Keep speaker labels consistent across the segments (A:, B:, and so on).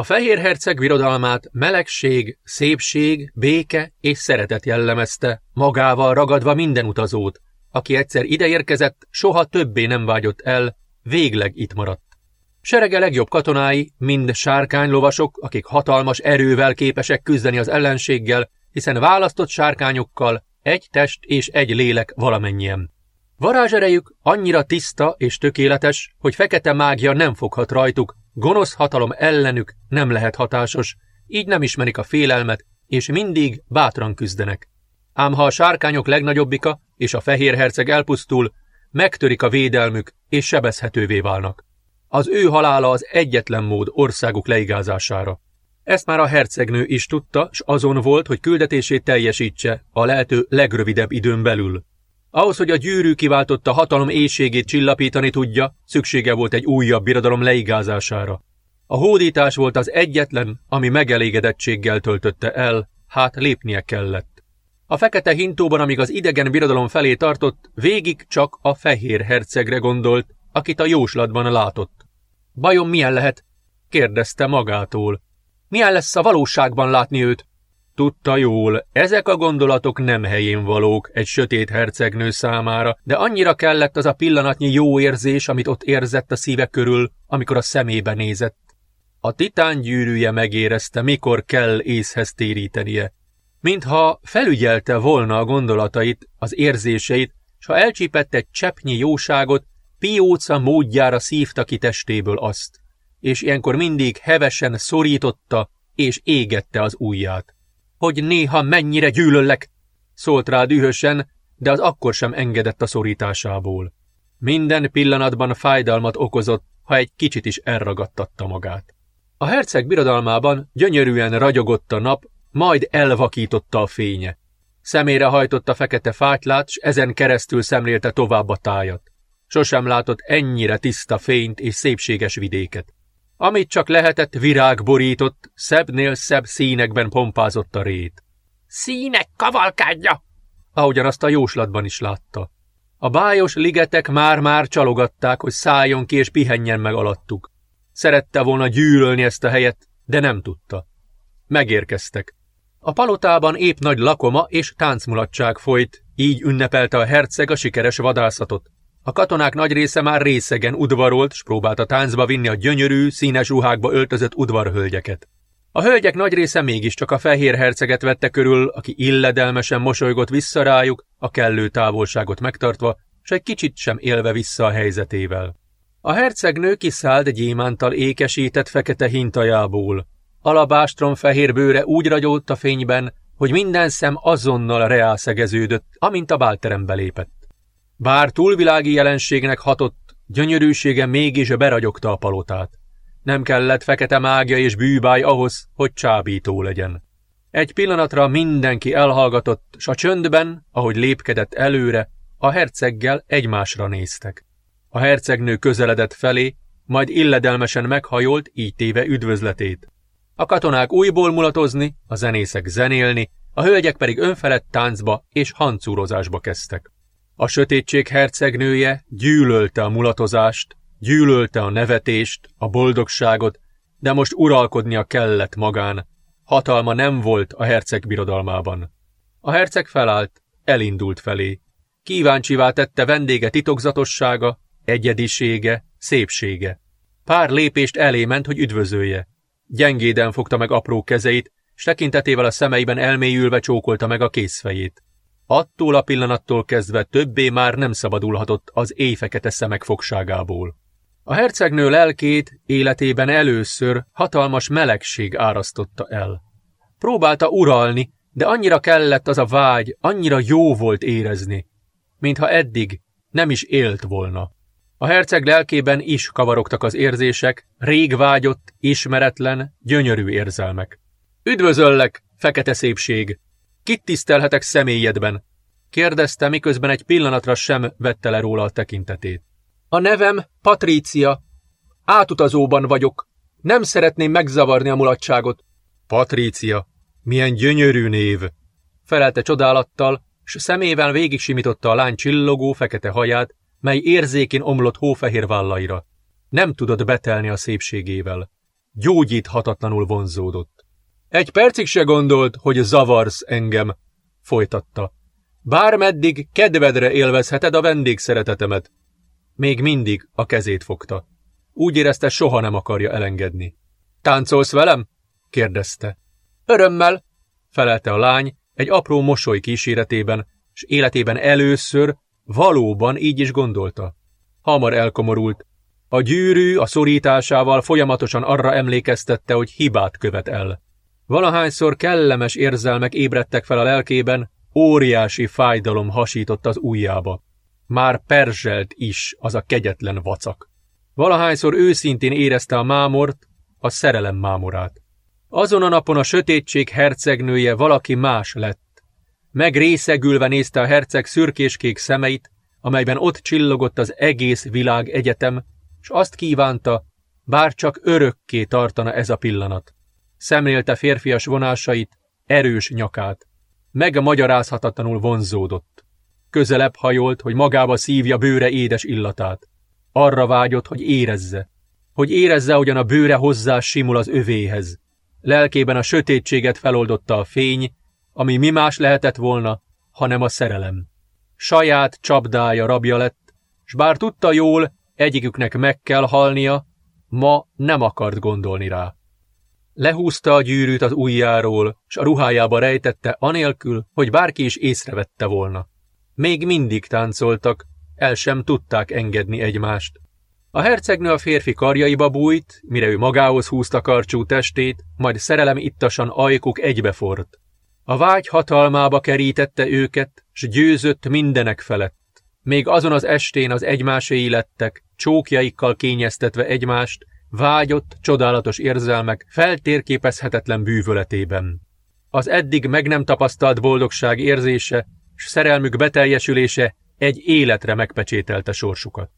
A: A fehér herceg birodalmát melegség, szépség, béke és szeretet jellemezte, magával ragadva minden utazót, aki egyszer ideérkezett, soha többé nem vágyott el, végleg itt maradt. Serege legjobb katonái, mind sárkánylovasok, akik hatalmas erővel képesek küzdeni az ellenséggel, hiszen választott sárkányokkal egy test és egy lélek valamennyien. Varázserejük annyira tiszta és tökéletes, hogy fekete mágia nem foghat rajtuk, gonosz hatalom ellenük nem lehet hatásos, így nem ismerik a félelmet, és mindig bátran küzdenek. Ám ha a sárkányok legnagyobbika és a fehér herceg elpusztul, megtörik a védelmük, és sebezhetővé válnak. Az ő halála az egyetlen mód országuk leigázására. Ezt már a hercegnő is tudta, s azon volt, hogy küldetését teljesítse a lehető legrövidebb időn belül. Ahhoz, hogy a gyűrű kiváltotta hatalom éjségét csillapítani tudja, szüksége volt egy újabb birodalom leigázására. A hódítás volt az egyetlen, ami megelégedettséggel töltötte el, hát lépnie kellett. A fekete hintóban, amíg az idegen birodalom felé tartott, végig csak a fehér hercegre gondolt, akit a jóslatban látott. Bajom milyen lehet? kérdezte magától. Milyen lesz a valóságban látni őt? Tudta jól, ezek a gondolatok nem helyén valók egy sötét hercegnő számára, de annyira kellett az a pillanatnyi jó érzés, amit ott érzett a szíve körül, amikor a szemébe nézett. A titán gyűrűje megérezte, mikor kell észhez térítenie. Mintha felügyelte volna a gondolatait, az érzéseit, s ha elcsípett egy cseppnyi jóságot, pióca módjára szívta ki testéből azt, és ilyenkor mindig hevesen szorította és égette az ujját hogy néha mennyire gyűlöllek, szólt rá dühösen, de az akkor sem engedett a szorításából. Minden pillanatban fájdalmat okozott, ha egy kicsit is elragadtatta magát. A herceg birodalmában gyönyörűen ragyogott a nap, majd elvakította a fénye. Szemére hajtotta fekete fátylát, s ezen keresztül szemlélte tovább a tájat. Sosem látott ennyire tiszta fényt és szépséges vidéket. Amit csak lehetett, virág borított, szebbnél szebb színekben pompázott a rét.
B: Színek kavalkádja!
A: Ahogyan azt a jóslatban is látta. A bájos ligetek már-már csalogatták, hogy szálljon ki és pihenjen meg alattuk. Szerette volna gyűlölni ezt a helyet, de nem tudta. Megérkeztek. A palotában épp nagy lakoma és táncmulatság folyt, így ünnepelte a herceg a sikeres vadászatot. A katonák nagy része már részegen udvarolt, s próbálta táncba vinni a gyönyörű, színes ruhákba öltözött udvarhölgyeket. A hölgyek nagy része mégiscsak a fehér herceget vette körül, aki illedelmesen mosolygott vissza rájuk, a kellő távolságot megtartva, s egy kicsit sem élve vissza a helyzetével. A hercegnő kiszállt gyémántal ékesített fekete hintajából. Alabástrom fehér bőre úgy ragyolt a fényben, hogy minden szem azonnal reálszegeződött, amint a bálterembe lépett. Bár túlvilági jelenségnek hatott, gyönyörűsége mégis beragyogta a palotát. Nem kellett fekete mágia és bűbáj ahhoz, hogy csábító legyen. Egy pillanatra mindenki elhallgatott, s a csöndben, ahogy lépkedett előre, a herceggel egymásra néztek. A hercegnő közeledett felé, majd illedelmesen meghajolt, így téve üdvözletét. A katonák újból mulatozni, a zenészek zenélni, a hölgyek pedig önfelett táncba és hancúrozásba kezdtek. A sötétség hercegnője gyűlölte a mulatozást, gyűlölte a nevetést, a boldogságot, de most uralkodnia kellett magán. Hatalma nem volt a herceg birodalmában. A herceg felállt, elindult felé. Kíváncsivá tette vendége titokzatossága, egyedisége, szépsége. Pár lépést elé ment, hogy üdvözölje. Gyengéden fogta meg apró kezeit, s tekintetével a szemeiben elmélyülve csókolta meg a készfejét. Attól a pillanattól kezdve többé már nem szabadulhatott az éjfekete szemek fogságából. A hercegnő lelkét életében először hatalmas melegség árasztotta el. Próbálta uralni, de annyira kellett az a vágy, annyira jó volt érezni, mintha eddig nem is élt volna. A herceg lelkében is kavarogtak az érzések, rég vágyott, ismeretlen, gyönyörű érzelmek. Üdvözöllek, fekete szépség! Kit tisztelhetek személyedben? Kérdezte, miközben egy pillanatra sem vette le róla a tekintetét. A nevem Patrícia. Átutazóban vagyok. Nem szeretném megzavarni a mulatságot. Patrícia, milyen gyönyörű név! Felelte csodálattal, s szemével végig simította a lány csillogó fekete haját, mely érzékén omlott hófehér vállaira. Nem tudott betelni a szépségével. gyógyíthatatlanul vonzódott. Egy percig se gondolt, hogy zavarsz engem, folytatta. Bármeddig kedvedre élvezheted a vendégszeretetemet. Még mindig a kezét fogta. Úgy érezte, soha nem akarja elengedni. Táncolsz velem? kérdezte. Örömmel, felelte a lány egy apró mosoly kíséretében, és életében először valóban így is gondolta. Hamar elkomorult. A gyűrű a szorításával folyamatosan arra emlékeztette, hogy hibát követ el. Valahányszor kellemes érzelmek ébredtek fel a lelkében, óriási fájdalom hasított az ujjába. Már perzselt is az a kegyetlen vacak. Valahányszor őszintén érezte a mámort, a szerelem mámorát. Azon a napon a sötétség hercegnője valaki más lett. Megrészegülve nézte a herceg szürkéskék szemeit, amelyben ott csillogott az egész világ egyetem, és azt kívánta, bár csak örökké tartana ez a pillanat. Szemlélte férfias vonásait, erős nyakát. Megmagyarázhatatlanul vonzódott. Közelebb hajolt, hogy magába szívja bőre édes illatát. Arra vágyott, hogy érezze. Hogy érezze, hogyan a bőre hozzá simul az övéhez. Lelkében a sötétséget feloldotta a fény, ami mi más lehetett volna, hanem a szerelem. Saját csapdája rabja lett, s bár tudta jól, egyiküknek meg kell halnia, ma nem akart gondolni rá. Lehúzta a gyűrűt az ujjáról, s a ruhájába rejtette anélkül, hogy bárki is észrevette volna. Még mindig táncoltak, el sem tudták engedni egymást. A hercegnő a férfi karjaiba bújt, mire ő magához húzta karcsú testét, majd szerelem ittasan ajkuk egybefort. A vágy hatalmába kerítette őket, s győzött mindenek felett. Még azon az estén az egymáséi lettek, csókjaikkal kényeztetve egymást, vágyott, csodálatos érzelmek feltérképezhetetlen bűvöletében. Az eddig meg nem tapasztalt boldogság érzése, s szerelmük beteljesülése egy életre megpecsételte sorsukat.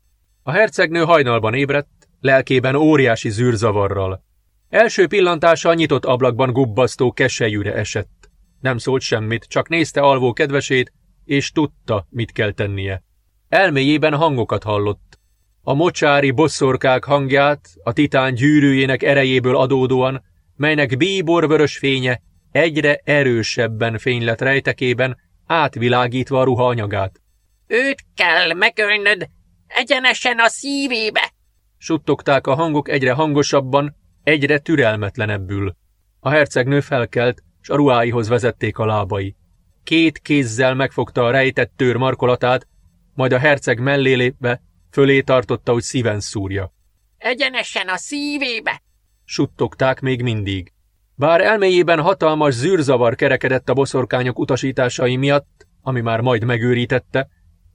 A: A hercegnő hajnalban ébredt, lelkében óriási zűrzavarral. Első pillantása nyitott ablakban gubbasztó keselyűre esett. Nem szólt semmit, csak nézte alvó kedvesét, és tudta, mit kell tennie. Elméjében hangokat hallott. A mocsári bosszorkák hangját, a titán gyűrűjének erejéből adódóan, melynek bíborvörös fénye egyre erősebben fénylet rejtekében, átvilágítva a ruha anyagát.
B: Őt kell megölnöd, egyenesen a szívébe!
A: Suttogták a hangok egyre hangosabban, egyre türelmetlenebbül. A hercegnő felkelt, s a ruháihoz vezették a lábai. Két kézzel megfogta a rejtett tőr markolatát, majd a herceg mellé lépve fölé tartotta, hogy szíven szúrja.
B: Egyenesen a szívébe!
A: Suttogták még mindig. Bár elméjében hatalmas zűrzavar kerekedett a boszorkányok utasításai miatt, ami már majd megőrítette,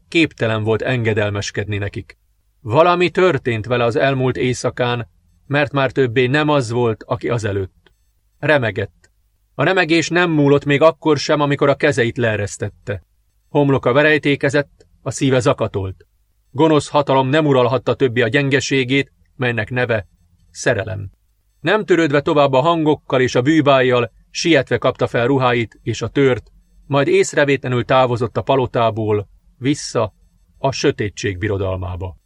A: képtelen volt engedelmeskedni nekik. Valami történt vele az elmúlt éjszakán, mert már többé nem az volt, aki azelőtt. Remegett. A remegés nem múlott még akkor sem, amikor a kezeit leeresztette. Homloka verejtékezett, a szíve zakatolt. Gonosz hatalom nem uralhatta többi a gyengeségét, melynek neve szerelem. Nem törődve tovább a hangokkal és a bűbájjal, sietve kapta fel ruháit és a tört, majd észrevétlenül távozott a palotából, vissza a sötétség birodalmába.